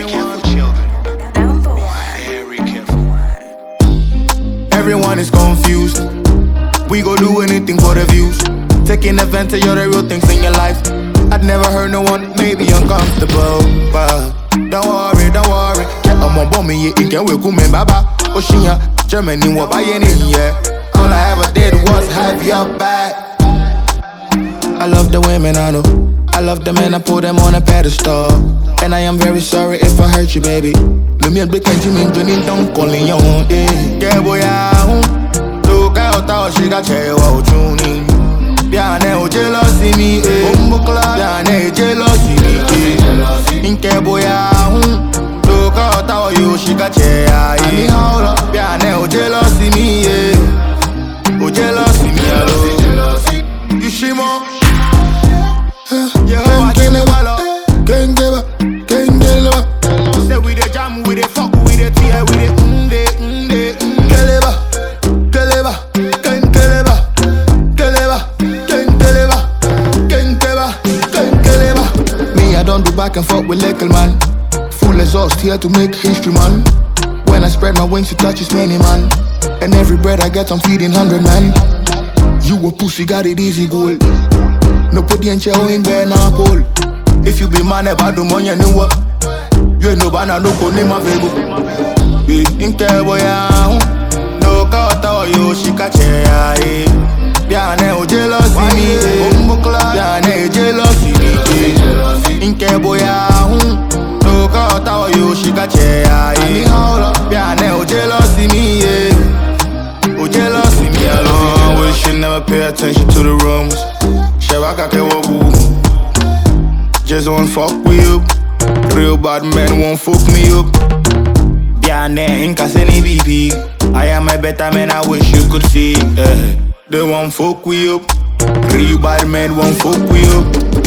everyone. Everyone is confused. We go do anything for the views. Taking advantage of the real things in your life. I'd never hurt no one maybe uncomfortable, but don't worry, don't worry. ọmọ bọ́ mi yé ìkẹ́wé kú me bàbá ó ṣìyàn Germany wọ̀ báyé nìyẹn. All I ever did was have your back. I love the women I know. I love them and I put them on a pedestal. And I am very sorry if I hurt you, baby. Let me break into me, Johnny, don't call me on. Yeah, boy, I Look out, how she got you out tuning. Biane o jealousy me, eh. Ombukla, biane jealousy me, eh. Inke boya, hun. Look out, how you she got you, eh. Ani haula, biane o jealousy me, eh. O jealousy me, hello. You shimo. Yeah, I can't live alone. Can't give back and forth with little man. Full exhaust here to make history, man. When I spread my wings, it touches many man. And every bread I get, I'm feeding hundred man. You a pussy, got it easy, goal. No put the enche in bed now. If you be man about the money, you know what? You I no go name my baby. Be in ah. No cut out you, she catch ya, eh. Biane o jealousy me, eh. Ombukla, biane jealousy me, eh. In care, boy, ah. No cut out you, she catch ya, eh. Biane o jealousy me, eh. O jealousy me, alone. We should never pay attention to the rumors. Shewaka ke wogu. Just won't fuck with you. Real bad men won't fuck me up. Biane in Kaseni BP. I am a better man, I wish you could see. Eh, they won't fuck with you. Real bad men won't fuck with you.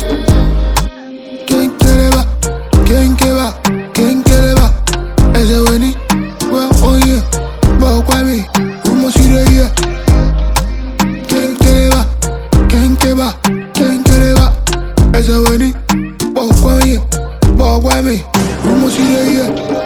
como si de ella.